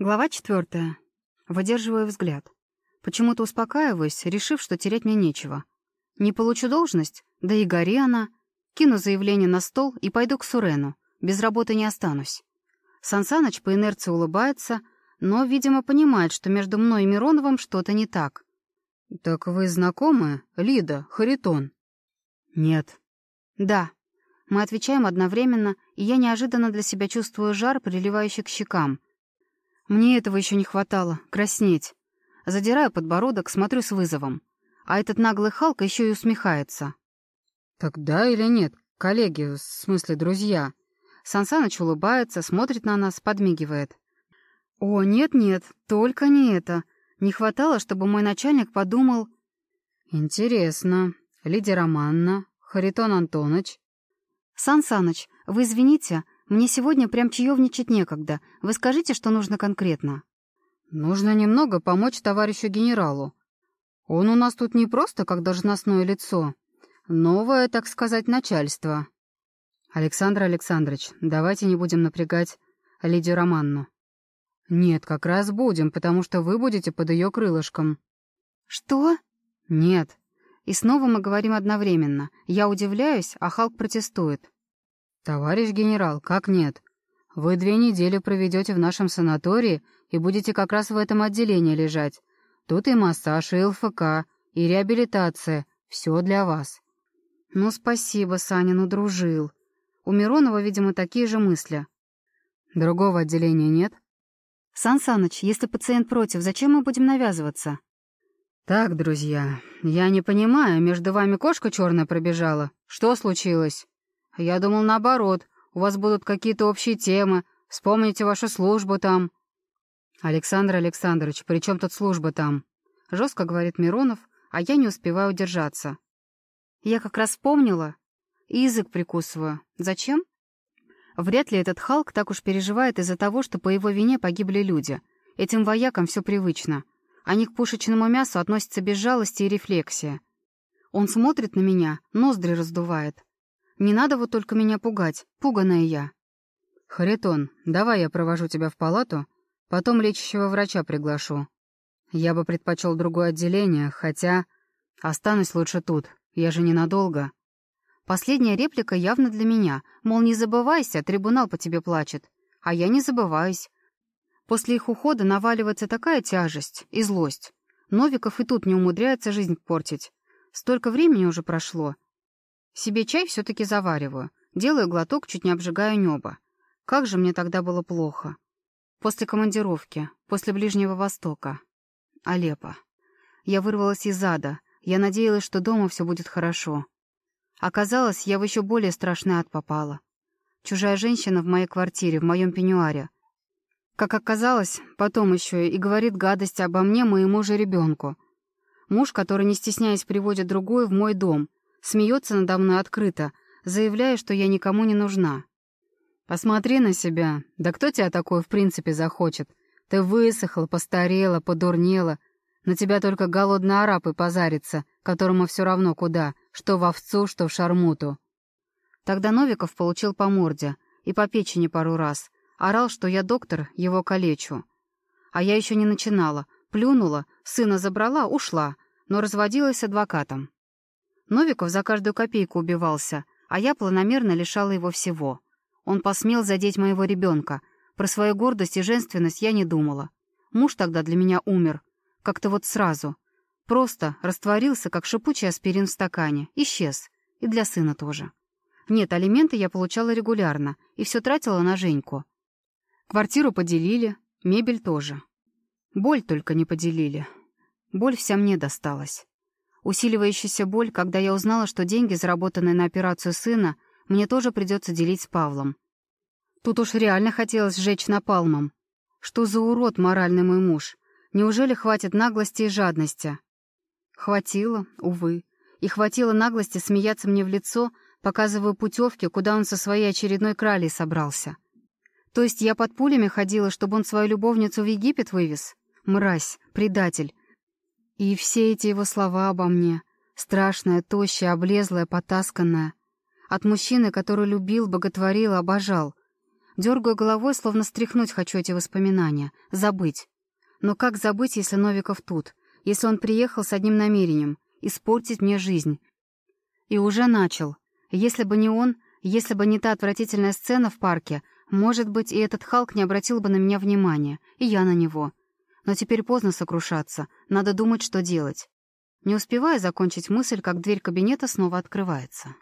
Глава четвертая. Выдерживаю взгляд. Почему-то успокаиваюсь, решив, что терять мне нечего. Не получу должность, да и гори она. Кину заявление на стол и пойду к Сурену. Без работы не останусь. Сансаныч по инерции улыбается, но, видимо, понимает, что между мной и Мироновым что-то не так. «Так вы знакомы, Лида, Харитон?» «Нет». «Да». Мы отвечаем одновременно, и я неожиданно для себя чувствую жар, приливающий к щекам. Мне этого еще не хватало — краснеть. Задираю подбородок, смотрю с вызовом. А этот наглый Халк еще и усмехается. «Так да или нет, коллеги, в смысле друзья?» Сансаныч улыбается, смотрит на нас, подмигивает. «О, нет-нет, только не это. Не хватало, чтобы мой начальник подумал...» «Интересно. Лидия Романна, Харитон Антонович». «Сансаныч, вы извините, мне сегодня прям чаевничать некогда. Вы скажите, что нужно конкретно». «Нужно немного помочь товарищу генералу. Он у нас тут не просто как должностное лицо. Новое, так сказать, начальство». «Александр Александрович, давайте не будем напрягать Лидию Романну». «Нет, как раз будем, потому что вы будете под ее крылышком». «Что?» «Нет». И снова мы говорим одновременно. Я удивляюсь, а Халк протестует. «Товарищ генерал, как нет? Вы две недели проведете в нашем санатории и будете как раз в этом отделении лежать. Тут и массаж, и ЛФК, и реабилитация. Все для вас». «Ну, спасибо, Саня, ну, дружил. У Миронова, видимо, такие же мысли». «Другого отделения нет?» «Сан Саныч, если пациент против, зачем мы будем навязываться?» «Так, друзья, я не понимаю, между вами кошка черная пробежала. Что случилось?» «Я думал, наоборот, у вас будут какие-то общие темы, вспомните вашу службу там». «Александр Александрович, при чем тут служба там?» Жестко говорит Миронов, а я не успеваю удержаться. «Я как раз вспомнила. И язык прикусываю. Зачем?» Вряд ли этот Халк так уж переживает из-за того, что по его вине погибли люди. Этим воякам все привычно. Они к пушечному мясу относятся без жалости и рефлексии. Он смотрит на меня, ноздри раздувает. Не надо вот только меня пугать, пуганая я. Харитон, давай я провожу тебя в палату, потом лечащего врача приглашу. Я бы предпочел другое отделение, хотя... Останусь лучше тут, я же ненадолго. Последняя реплика явно для меня, мол, не забывайся, трибунал по тебе плачет. А я не забываюсь. После их ухода наваливается такая тяжесть и злость. Новиков и тут не умудряется жизнь портить. Столько времени уже прошло, себе чай все-таки завариваю. Делаю глоток, чуть не обжигаю небо. Как же мне тогда было плохо. После командировки, после Ближнего Востока. Алеппо. Я вырвалась из ада. Я надеялась, что дома все будет хорошо. Оказалось, я в еще более страшный ад попала. Чужая женщина в моей квартире, в моем пеньюаре. Как оказалось, потом еще и говорит гадость обо мне моему же ребенку. Муж, который, не стесняясь, приводит другую в мой дом, Смеется надо мной открыто, заявляя, что я никому не нужна. «Посмотри на себя. Да кто тебя такой в принципе захочет? Ты высохла, постарела, подурнела. На тебя только голодный араб и позарится, которому все равно куда, что в овцу, что в шармуту». Тогда Новиков получил по морде и по печени пару раз. Орал, что я доктор, его калечу. А я еще не начинала. Плюнула, сына забрала, ушла, но разводилась адвокатом. Новиков за каждую копейку убивался, а я планомерно лишала его всего. Он посмел задеть моего ребенка. Про свою гордость и женственность я не думала. Муж тогда для меня умер. Как-то вот сразу. Просто растворился, как шипучий аспирин в стакане. Исчез. И для сына тоже. Нет, алименты я получала регулярно, и все тратила на Женьку. Квартиру поделили, мебель тоже. Боль только не поделили. Боль вся мне досталась. Усиливающаяся боль, когда я узнала, что деньги, заработанные на операцию сына, мне тоже придется делить с Павлом. Тут уж реально хотелось сжечь напалмом. Что за урод моральный мой муж? Неужели хватит наглости и жадности? Хватило, увы. И хватило наглости смеяться мне в лицо, показывая путевки, куда он со своей очередной кралей собрался. То есть я под пулями ходила, чтобы он свою любовницу в Египет вывез? Мразь, предатель, и все эти его слова обо мне, страшная, тощая, облезлая, потасканная, от мужчины, который любил, боготворил, обожал. Дергаю головой, словно стряхнуть хочу эти воспоминания. Забыть. Но как забыть, если Новиков тут? Если он приехал с одним намерением — испортить мне жизнь? И уже начал. Если бы не он, если бы не та отвратительная сцена в парке, может быть, и этот Халк не обратил бы на меня внимания, и я на него. Но теперь поздно сокрушаться, надо думать, что делать. Не успевая закончить мысль, как дверь кабинета снова открывается.